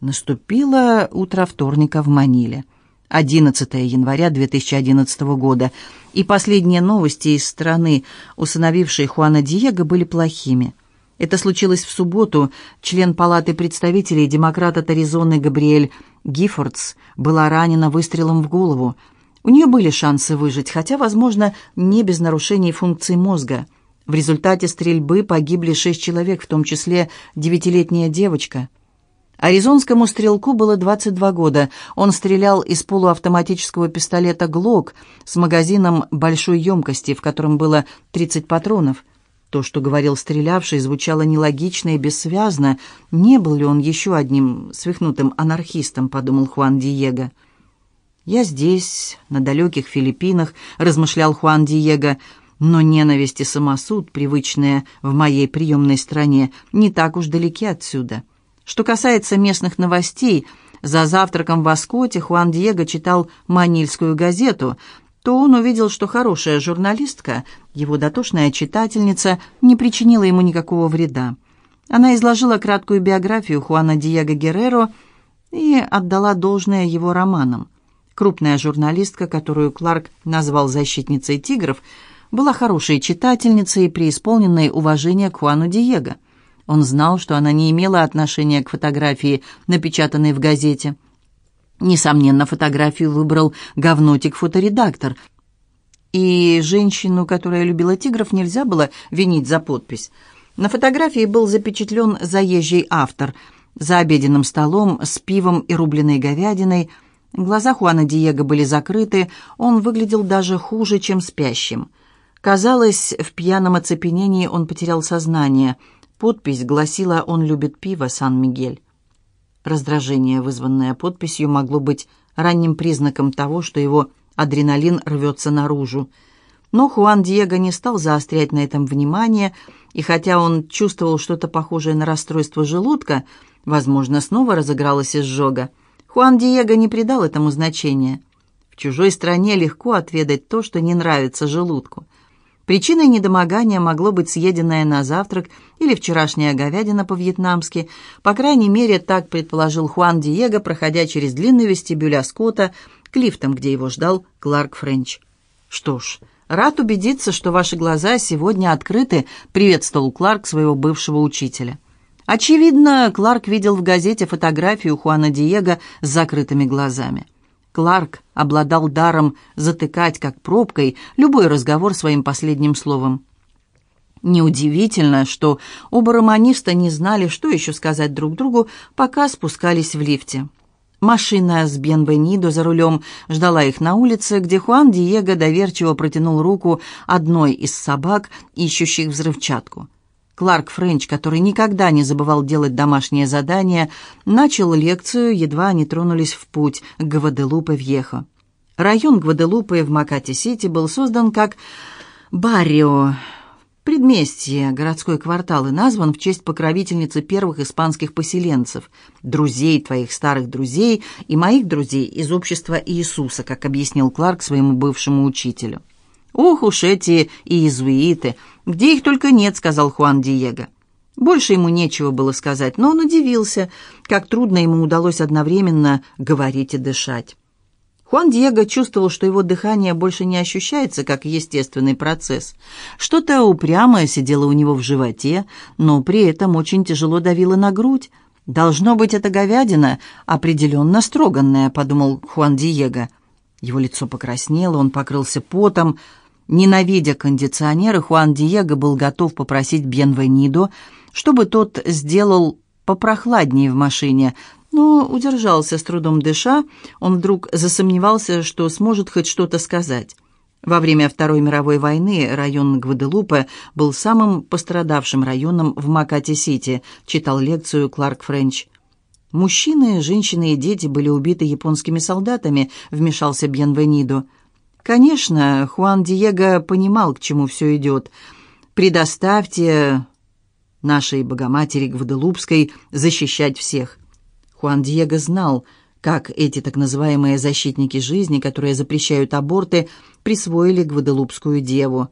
Наступило утро вторника в Маниле. 11 января 2011 года, и последние новости из страны, усыновившей Хуана Диего, были плохими. Это случилось в субботу. Член Палаты представителей, демократ от Аризоны Габриэль Гиффордс, была ранена выстрелом в голову. У нее были шансы выжить, хотя, возможно, не без нарушений функций мозга. В результате стрельбы погибли шесть человек, в том числе девятилетняя девочка – Аризонскому стрелку было 22 года. Он стрелял из полуавтоматического пистолета «Глок» с магазином большой емкости, в котором было 30 патронов. То, что говорил стрелявший, звучало нелогично и бессвязно. Не был ли он еще одним свихнутым анархистом, подумал Хуан Диего. «Я здесь, на далеких Филиппинах», — размышлял Хуан Диего, «но ненависть и самосуд, привычные в моей приемной стране, не так уж далеки отсюда». Что касается местных новостей, за завтраком в Аскоте Хуан Диего читал «Манильскую газету», то он увидел, что хорошая журналистка, его дотошная читательница, не причинила ему никакого вреда. Она изложила краткую биографию Хуана Диего Герреро и отдала должное его романам. Крупная журналистка, которую Кларк назвал «защитницей тигров», была хорошей читательницей и преисполненной уважения к Хуану Диего – он знал, что она не имела отношения к фотографии, напечатанной в газете. Несомненно, фотографию выбрал говнотик-фоторедактор. И женщину, которая любила тигров, нельзя было винить за подпись. На фотографии был запечатлен заезжий автор за обеденным столом с пивом и рубленой говядиной. Глаза Хуана Диего были закрыты, он выглядел даже хуже, чем спящим. Казалось, в пьяном оцепенении он потерял сознание – Подпись гласила «Он любит пиво, Сан-Мигель». Раздражение, вызванное подписью, могло быть ранним признаком того, что его адреналин рвется наружу. Но Хуан Диего не стал заострять на этом внимание, и хотя он чувствовал что-то похожее на расстройство желудка, возможно, снова разыгралась изжога, Хуан Диего не придал этому значения. В чужой стране легко отведать то, что не нравится желудку. Причиной недомогания могло быть съеденное на завтрак или вчерашняя говядина по-вьетнамски. По крайней мере, так предположил Хуан Диего, проходя через длинный вестибюль Аскота к лифтам, где его ждал Кларк Френч. «Что ж, рад убедиться, что ваши глаза сегодня открыты», — приветствовал Кларк своего бывшего учителя. Очевидно, Кларк видел в газете фотографию Хуана Диего с закрытыми глазами. Кларк обладал даром затыкать, как пробкой, любой разговор своим последним словом. Неудивительно, что оба романиста не знали, что еще сказать друг другу, пока спускались в лифте. Машина с Бенвенидо за рулем ждала их на улице, где Хуан Диего доверчиво протянул руку одной из собак, ищущих взрывчатку. Кларк Френч, который никогда не забывал делать домашние задания, начал лекцию, едва они тронулись в путь к Гваделупе-Вьехо. Район Гваделупы в Макате-Сити был создан как «Баррио», предместье, городской квартал, и назван в честь покровительницы первых испанских поселенцев, друзей твоих старых друзей и моих друзей из общества Иисуса, как объяснил Кларк своему бывшему учителю. «Ох уж эти иезуиты! Где их только нет!» — сказал Хуан Диего. Больше ему нечего было сказать, но он удивился, как трудно ему удалось одновременно говорить и дышать. Хуан Диего чувствовал, что его дыхание больше не ощущается как естественный процесс. Что-то упрямое сидело у него в животе, но при этом очень тяжело давило на грудь. «Должно быть, это говядина, определенно строганная», — подумал Хуан Диего. Его лицо покраснело, он покрылся потом, Ненавидя кондиционеры, Хуан Диего был готов попросить Бьенвенидо, чтобы тот сделал попрохладнее в машине, но удержался с трудом дыша, он вдруг засомневался, что сможет хоть что-то сказать. Во время Второй мировой войны район Гваделупе был самым пострадавшим районом в Макате-Сити, читал лекцию Кларк Френч. «Мужчины, женщины и дети были убиты японскими солдатами», — вмешался Бьенвенидо. Конечно, Хуан Диего понимал, к чему все идет. «Предоставьте нашей Богоматери Гваделупской защищать всех». Хуан Диего знал, как эти так называемые защитники жизни, которые запрещают аборты, присвоили Гваделупскую деву.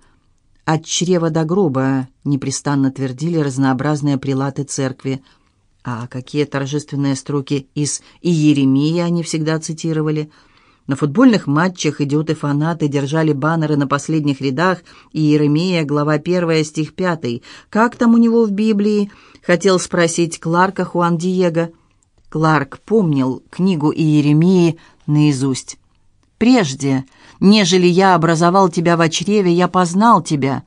От чрева до гроба непрестанно твердили разнообразные прилаты церкви. А какие торжественные строки из Иеремии они всегда цитировали – на футбольных матчах идиоты-фанаты держали баннеры на последних рядах, и Иеремия, глава 1, стих 5. «Как там у него в Библии?» — хотел спросить Кларка Хуан Диего. Кларк помнил книгу Иеремии наизусть. «Прежде, нежели я образовал тебя в чреве, я познал тебя».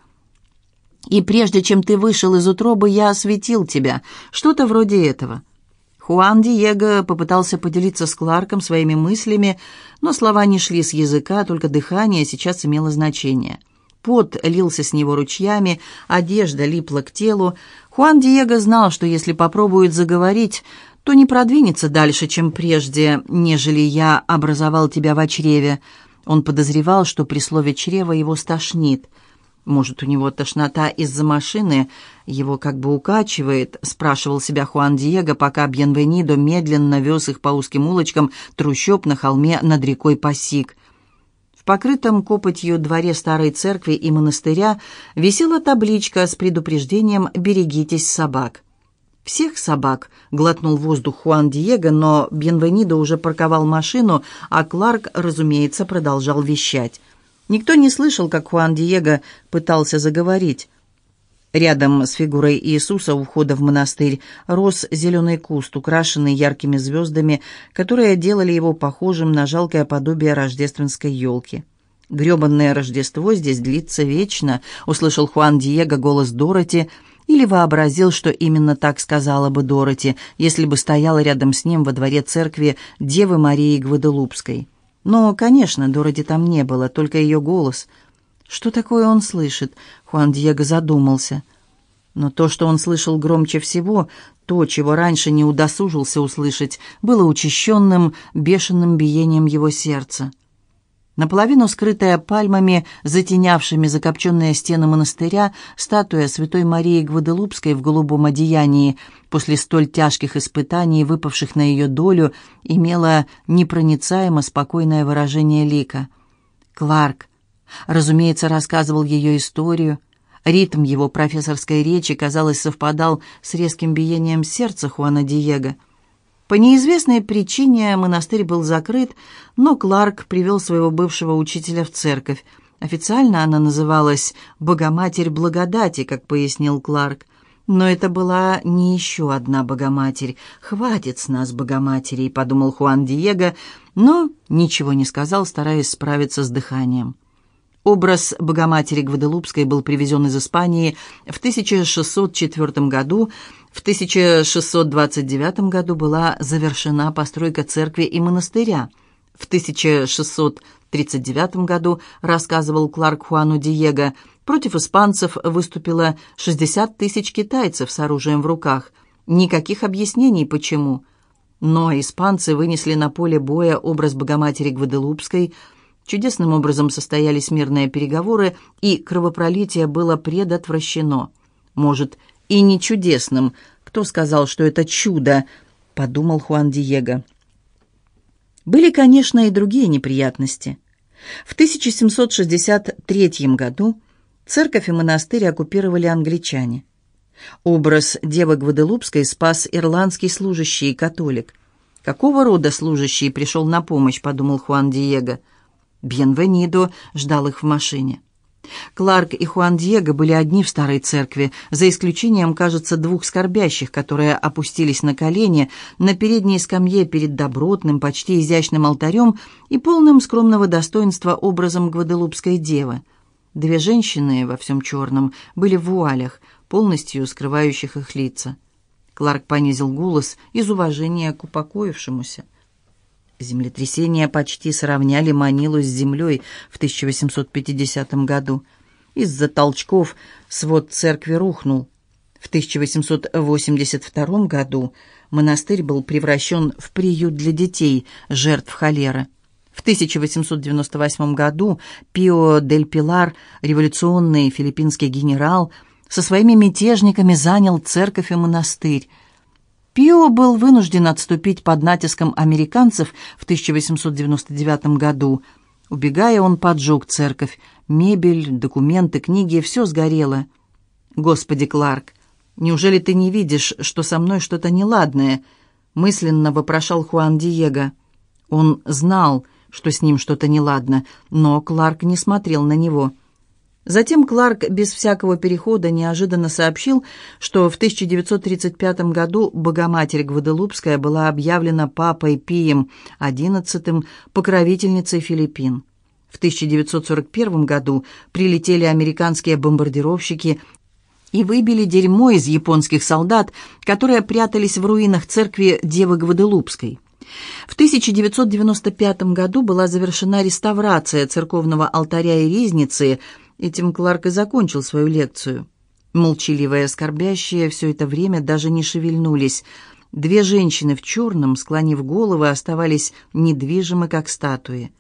И прежде чем ты вышел из утробы, я осветил тебя. Что-то вроде этого. Хуан Диего попытался поделиться с Кларком своими мыслями, но слова не шли с языка, только дыхание сейчас имело значение. Пот лился с него ручьями, одежда липла к телу. Хуан Диего знал, что если попробует заговорить, то не продвинется дальше, чем прежде, нежели я образовал тебя в чреве. Он подозревал, что при слове «чрево» его стошнит – может, у него тошнота из-за машины, его как бы укачивает, спрашивал себя Хуан Диего, пока Бьенвенидо медленно вез их по узким улочкам трущоб на холме над рекой Пасик. В покрытом копотью дворе старой церкви и монастыря висела табличка с предупреждением «Берегитесь собак». «Всех собак», — глотнул воздух Хуан Диего, но Бьенвенидо уже парковал машину, а Кларк, разумеется, продолжал вещать. Никто не слышал, как Хуан Диего пытался заговорить. Рядом с фигурой Иисуса у входа в монастырь рос зеленый куст, украшенный яркими звездами, которые делали его похожим на жалкое подобие рождественской елки. «Гребанное Рождество здесь длится вечно», — услышал Хуан Диего голос Дороти, или вообразил, что именно так сказала бы Дороти, если бы стояла рядом с ним во дворе церкви Девы Марии Гваделупской. Но, конечно, Дороти там не было, только ее голос. Что такое он слышит? Хуан Диего задумался. Но то, что он слышал громче всего, то, чего раньше не удосужился услышать, было учащенным, бешеным биением его сердца. Наполовину скрытая пальмами, затенявшими закопченные стены монастыря, статуя Святой Марии Гваделупской в голубом одеянии, после столь тяжких испытаний, выпавших на ее долю, имела непроницаемо спокойное выражение лика. Кларк, разумеется, рассказывал ее историю. Ритм его профессорской речи, казалось, совпадал с резким биением сердца Хуана Диего – по неизвестной причине монастырь был закрыт, но Кларк привел своего бывшего учителя в церковь. Официально она называлась «Богоматерь благодати», как пояснил Кларк. Но это была не еще одна Богоматерь. «Хватит с нас Богоматерей», — подумал Хуан Диего, но ничего не сказал, стараясь справиться с дыханием. Образ Богоматери Гваделупской был привезен из Испании в 1604 году. В 1629 году была завершена постройка церкви и монастыря. В 1639 году, рассказывал Кларк Хуану Диего, против испанцев выступило 60 тысяч китайцев с оружием в руках. Никаких объяснений, почему. Но испанцы вынесли на поле боя образ Богоматери Гваделупской – Чудесным образом состоялись мирные переговоры, и кровопролитие было предотвращено. Может, и не чудесным. Кто сказал, что это чудо? Подумал Хуан Диего. Были, конечно, и другие неприятности. В 1763 году церковь и монастырь оккупировали англичане. Образ Девы Гваделупской спас ирландский служащий и католик. «Какого рода служащий пришел на помощь?» – подумал Хуан Диего – Бьенвенидо ждал их в машине. Кларк и Хуан Диего были одни в старой церкви, за исключением, кажется, двух скорбящих, которые опустились на колени на передней скамье перед добротным, почти изящным алтарем и полным скромного достоинства образом Гваделупской девы. Две женщины во всем черном были в вуалях, полностью скрывающих их лица. Кларк понизил голос из уважения к упокоившемуся. Землетрясения почти сравняли Манилу с землей в 1850 году. Из-за толчков свод церкви рухнул. В 1882 году монастырь был превращен в приют для детей, жертв холеры. В 1898 году Пио дель Пилар, революционный филиппинский генерал, со своими мятежниками занял церковь и монастырь. Пио был вынужден отступить под натиском американцев в 1899 году. Убегая, он поджег церковь. Мебель, документы, книги — все сгорело. Господи, Кларк, Неужели ты не видишь, что со мной что-то неладное?» Мысленно вопрошал Хуан Диего. Он знал, что с ним что-то неладно, но Кларк не смотрел на него. Затем Кларк без всякого перехода неожиданно сообщил, что в 1935 году Богоматерь Гваделупская была объявлена Папой Пием XI покровительницей Филиппин. В 1941 году прилетели американские бомбардировщики и выбили дерьмо из японских солдат, которые прятались в руинах церкви Девы Гваделупской. В 1995 году была завершена реставрация церковного алтаря и ризницы – Этим Кларк и закончил свою лекцию. Молчаливые, скорбящие все это время даже не шевельнулись. Две женщины в черном, склонив головы, оставались недвижимы, как статуи.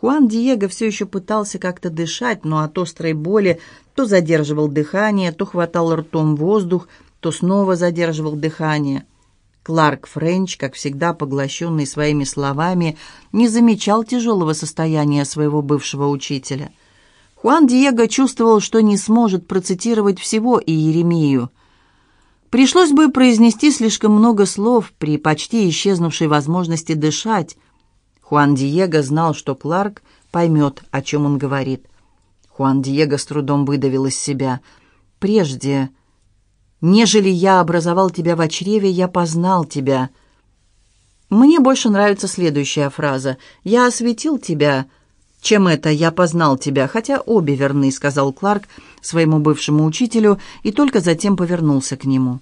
Хуан Диего все еще пытался как-то дышать, но от острой боли то задерживал дыхание, то хватал ртом воздух, то снова задерживал дыхание. Кларк Френч, как всегда поглощенный своими словами, не замечал тяжелого состояния своего бывшего учителя – Хуан Диего чувствовал, что не сможет процитировать всего Иеремию. Пришлось бы произнести слишком много слов при почти исчезнувшей возможности дышать. Хуан Диего знал, что Кларк поймет, о чем он говорит. Хуан Диего с трудом выдавил из себя. «Прежде, нежели я образовал тебя в чреве, я познал тебя». Мне больше нравится следующая фраза. «Я осветил тебя, чем это я познал тебя, хотя обе верны», — сказал Кларк своему бывшему учителю и только затем повернулся к нему.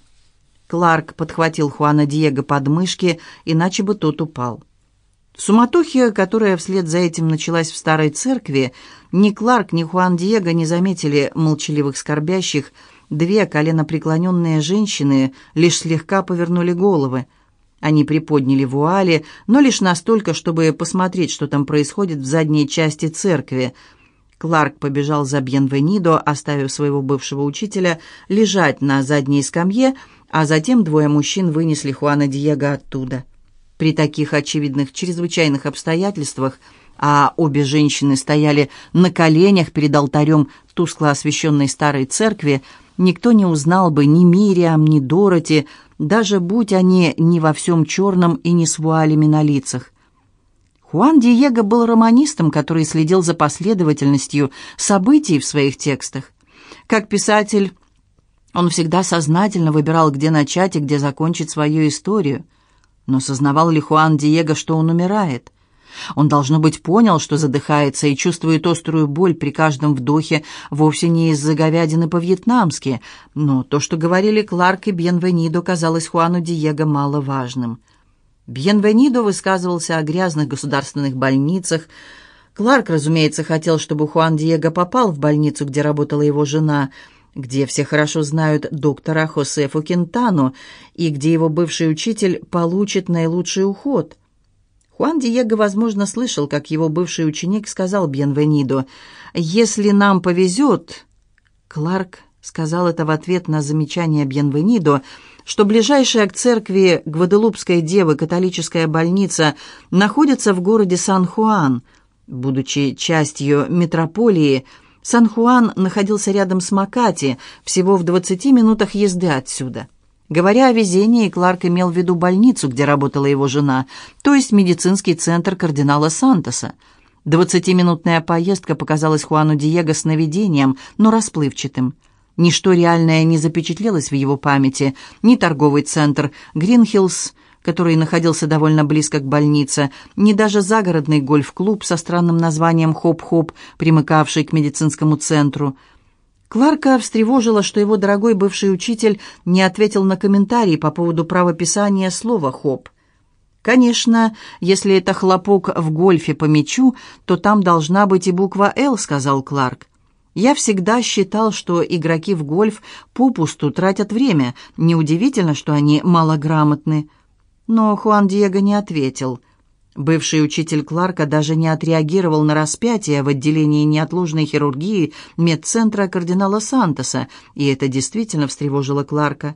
Кларк подхватил Хуана Диего под мышки, иначе бы тот упал. В суматохе, которая вслед за этим началась в старой церкви, ни Кларк, ни Хуан Диего не заметили молчаливых скорбящих. Две коленопреклоненные женщины лишь слегка повернули головы. Они приподняли вуали, но лишь настолько, чтобы посмотреть, что там происходит в задней части церкви. Кларк побежал за Бьенвенидо, оставив своего бывшего учителя лежать на задней скамье, а затем двое мужчин вынесли Хуана Диего оттуда. При таких очевидных чрезвычайных обстоятельствах, а обе женщины стояли на коленях перед алтарем тускло освещенной старой церкви, никто не узнал бы ни Мириам, ни Дороти, даже будь они не во всем черном и не с вуалями на лицах. Хуан Диего был романистом, который следил за последовательностью событий в своих текстах. Как писатель, он всегда сознательно выбирал, где начать и где закончить свою историю. Но сознавал ли Хуан Диего, что он умирает? Он, должно быть, понял, что задыхается и чувствует острую боль при каждом вдохе вовсе не из-за говядины по-вьетнамски, но то, что говорили Кларк и Бьенвенидо, казалось Хуану Диего маловажным. Бьенвенидо высказывался о грязных государственных больницах. Кларк, разумеется, хотел, чтобы Хуан Диего попал в больницу, где работала его жена, где все хорошо знают доктора Хосефу Кентану и где его бывший учитель получит наилучший уход – Хуан Диего, возможно, слышал, как его бывший ученик сказал Бьенвенидо, «Если нам повезет...» Кларк сказал это в ответ на замечание Бьенвенидо, что ближайшая к церкви Гваделупской девы католическая больница находится в городе Сан-Хуан. Будучи частью метрополии, Сан-Хуан находился рядом с Макати, всего в 20 минутах езды отсюда. Говоря о везении, Кларк имел в виду больницу, где работала его жена, то есть медицинский центр кардинала Сантоса. Двадцатиминутная поездка показалась Хуану Диего сновидением, но расплывчатым. Ничто реальное не запечатлелось в его памяти, ни торговый центр Гринхиллс, который находился довольно близко к больнице, ни даже загородный гольф-клуб со странным названием «Хоп-Хоп», примыкавший к медицинскому центру – Кларка встревожило, что его дорогой бывший учитель не ответил на комментарий по поводу правописания слова «хоп». «Конечно, если это хлопок в гольфе по мячу, то там должна быть и буква «Л», — сказал Кларк. «Я всегда считал, что игроки в гольф попусту тратят время. Неудивительно, что они малограмотны». Но Хуан Диего не ответил — Бывший учитель Кларка даже не отреагировал на распятие в отделении неотложной хирургии медцентра кардинала Сантоса, и это действительно встревожило Кларка.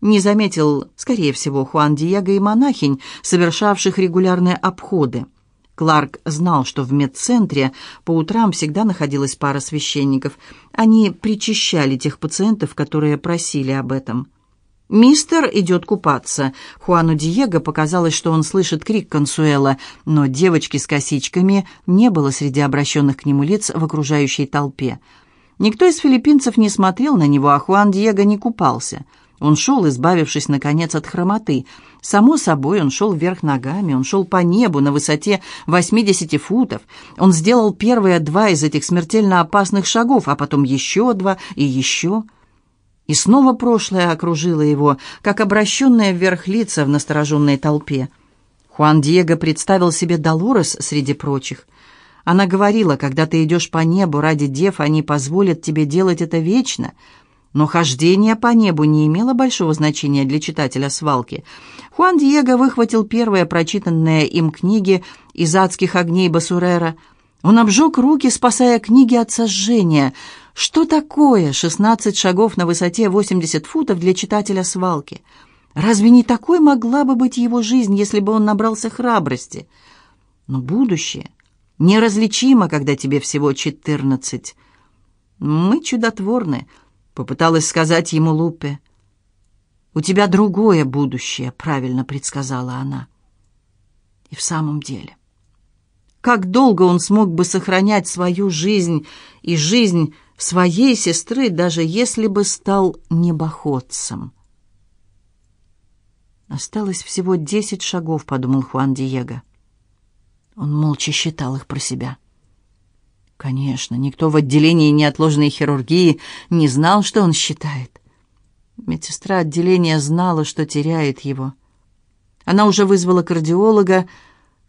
Не заметил, скорее всего, Хуан Диего и монахинь, совершавших регулярные обходы. Кларк знал, что в медцентре по утрам всегда находилась пара священников. Они причащали тех пациентов, которые просили об этом. «Мистер идет купаться». Хуану Диего показалось, что он слышит крик Консуэла, но девочки с косичками не было среди обращенных к нему лиц в окружающей толпе. Никто из филиппинцев не смотрел на него, а Хуан Диего не купался. Он шел, избавившись, наконец, от хромоты. Само собой, он шел вверх ногами, он шел по небу на высоте 80 футов. Он сделал первые два из этих смертельно опасных шагов, а потом еще два и еще... И снова прошлое окружило его, как обращенное вверх лица в настороженной толпе. Хуан Диего представил себе Долорес среди прочих. Она говорила, когда ты идешь по небу ради дев, они позволят тебе делать это вечно. Но хождение по небу не имело большого значения для читателя свалки. Хуан Диего выхватил первые прочитанные им книги из адских огней Басурера. Он обжег руки, спасая книги от сожжения — что такое 16 шагов на высоте 80 футов для читателя свалки? Разве не такой могла бы быть его жизнь, если бы он набрался храбрости? Но будущее неразличимо, когда тебе всего 14. Мы чудотворны, попыталась сказать ему Лупе. У тебя другое будущее, правильно предсказала она. И в самом деле, как долго он смог бы сохранять свою жизнь и жизнь своей сестры, даже если бы стал небоходцем. Осталось всего десять шагов, подумал Хуан Диего. Он молча считал их про себя. Конечно, никто в отделении неотложной хирургии не знал, что он считает. Медсестра отделения знала, что теряет его. Она уже вызвала кардиолога.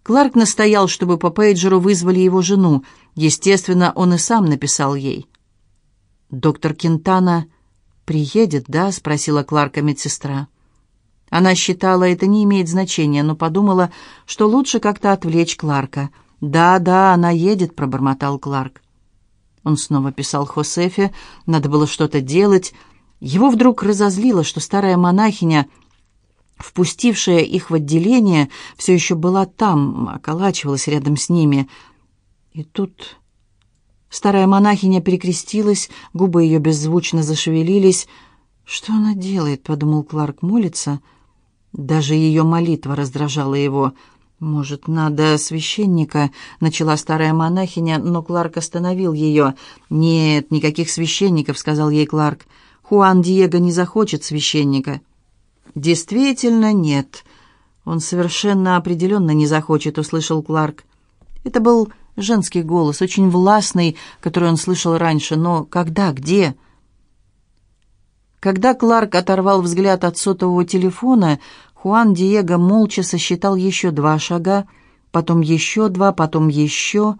Кларк настоял, чтобы по пейджеру вызвали его жену. Естественно, он и сам написал ей. «Доктор Кентана приедет, да?» — спросила Кларка медсестра. Она считала, это не имеет значения, но подумала, что лучше как-то отвлечь Кларка. «Да, да, она едет», — пробормотал Кларк. Он снова писал Хосефе, надо было что-то делать. Его вдруг разозлило, что старая монахиня, впустившая их в отделение, все еще была там, околачивалась рядом с ними. И тут Старая монахиня перекрестилась, губы ее беззвучно зашевелились. «Что она делает?» — подумал Кларк. «Молится?» Даже ее молитва раздражала его. «Может, надо священника?» — начала старая монахиня, но Кларк остановил ее. «Нет, никаких священников», — сказал ей Кларк. «Хуан Диего не захочет священника». «Действительно, нет. Он совершенно определенно не захочет», — услышал Кларк. Это был Женский голос, очень властный, который он слышал раньше, но когда, где? Когда Кларк оторвал взгляд от сотового телефона, Хуан Диего молча сосчитал еще два шага, потом еще два, потом еще.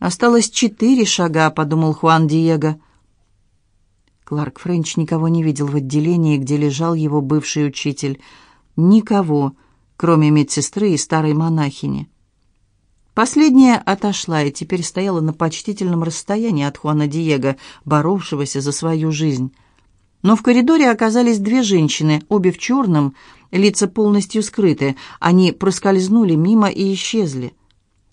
«Осталось четыре шага», — подумал Хуан Диего. Кларк Френч никого не видел в отделении, где лежал его бывший учитель. Никого, кроме медсестры и старой монахини. Последняя отошла и теперь стояла на почтительном расстоянии от Хуана Диего, боровшегося за свою жизнь. Но в коридоре оказались две женщины, обе в черном, лица полностью скрыты. Они проскользнули мимо и исчезли.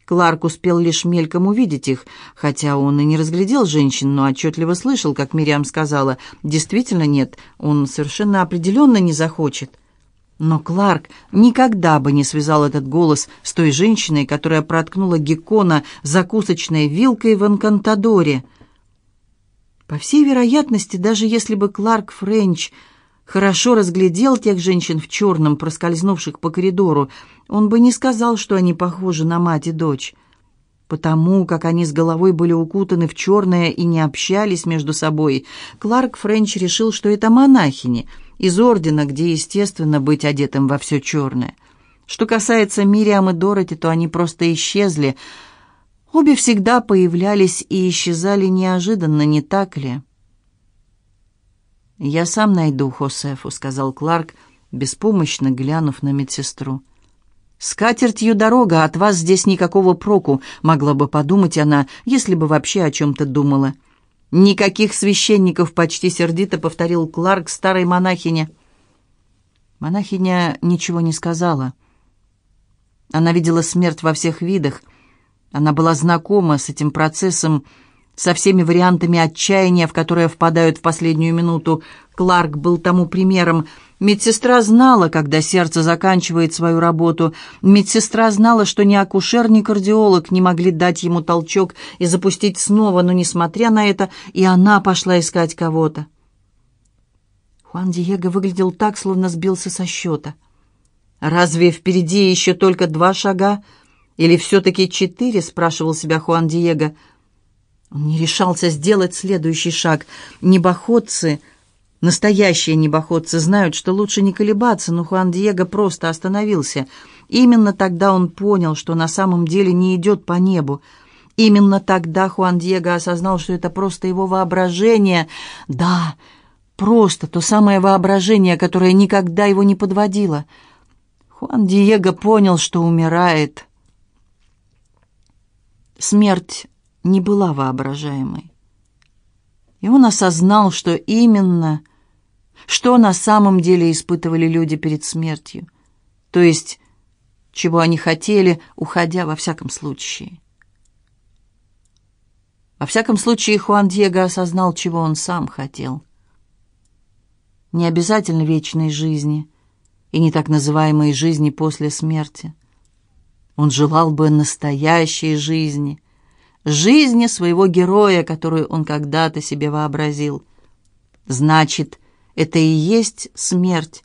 Кларк успел лишь мельком увидеть их, хотя он и не разглядел женщин, но отчетливо слышал, как Мириам сказала, «Действительно нет, он совершенно определенно не захочет». Но Кларк никогда бы не связал этот голос с той женщиной, которая проткнула Геккона закусочной вилкой в Анкантадоре. По всей вероятности, даже если бы Кларк Френч хорошо разглядел тех женщин в черном, проскользнувших по коридору, он бы не сказал, что они похожи на мать и дочь. Потому как они с головой были укутаны в черное и не общались между собой, Кларк Френч решил, что это монахини — из ордена, где, естественно, быть одетым во все черное. Что касается Мириам и Дороти, то они просто исчезли. Обе всегда появлялись и исчезали неожиданно, не так ли? «Я сам найду Хосефу», — сказал Кларк, беспомощно глянув на медсестру. «С катертью дорога, от вас здесь никакого проку», — могла бы подумать она, если бы вообще о чем-то думала. «Никаких священников!» — почти сердито повторил Кларк старой монахине. Монахиня ничего не сказала. Она видела смерть во всех видах, Она была знакома с этим процессом, со всеми вариантами отчаяния, в которые впадают в последнюю минуту. Кларк был тому примером. Медсестра знала, когда сердце заканчивает свою работу. Медсестра знала, что ни акушер, ни кардиолог не могли дать ему толчок и запустить снова, но, несмотря на это, и она пошла искать кого-то. Хуан Диего выглядел так, словно сбился со счета. «Разве впереди еще только два шага? Или все-таки четыре?» — спрашивал себя Хуан Диего. Не решался сделать следующий шаг. Небоходцы, настоящие небоходцы, знают, что лучше не колебаться, но Хуан Диего просто остановился. Именно тогда он понял, что на самом деле не идет по небу. Именно тогда Хуан Диего осознал, что это просто его воображение. Да, просто то самое воображение, которое никогда его не подводило. Хуан Диего понял, что умирает. Смерть не была воображаемой. И он осознал, что именно, что на самом деле испытывали люди перед смертью, то есть, чего они хотели, уходя во всяком случае. Во всяком случае, Хуан Диего осознал, чего он сам хотел. Не обязательно вечной жизни и не так называемой жизни после смерти. Он желал бы настоящей жизни — жизни своего героя, которую он когда-то себе вообразил. Значит, это и есть смерть.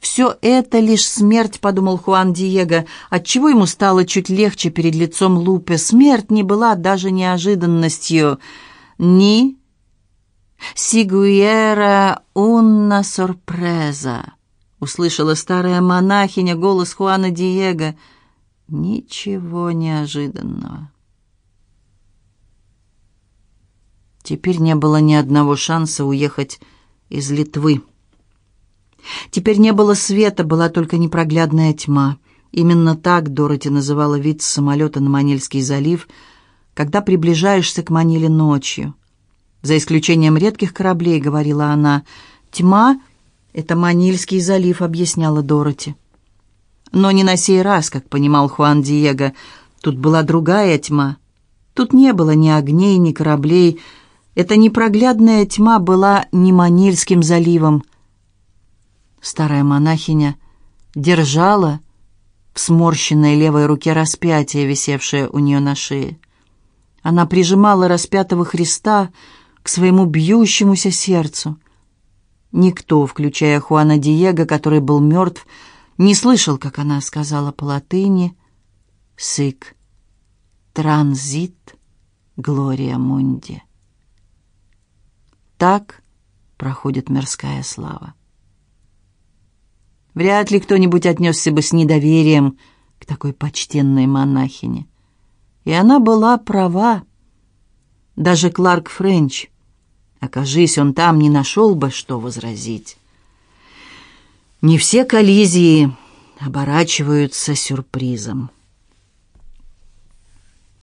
«Все это лишь смерть», — подумал Хуан Диего, отчего ему стало чуть легче перед лицом Лупе. Смерть не была даже неожиданностью. «Ни сигуера унна сорпреза», — услышала старая монахиня голос Хуана Диего. «Ничего неожиданного». Теперь не было ни одного шанса уехать из Литвы. Теперь не было света, была только непроглядная тьма. Именно так Дороти называла вид с самолета на Манильский залив, когда приближаешься к Маниле ночью. За исключением редких кораблей, говорила она, тьма — это Манильский залив, объясняла Дороти. Но не на сей раз, как понимал Хуан Диего, тут была другая тьма. Тут не было ни огней, ни кораблей, эта непроглядная тьма была не Манильским заливом. Старая монахиня держала в сморщенной левой руке распятие, висевшее у нее на шее. Она прижимала распятого Христа к своему бьющемуся сердцу. Никто, включая Хуана Диего, который был мертв, не слышал, как она сказала по латыни «Сик транзит Глория Мунди». Так проходит мирская слава. Вряд ли кто-нибудь отнесся бы с недоверием к такой почтенной монахине. И она была права. Даже Кларк Френч, окажись он там, не нашел бы, что возразить. Не все коллизии оборачиваются сюрпризом.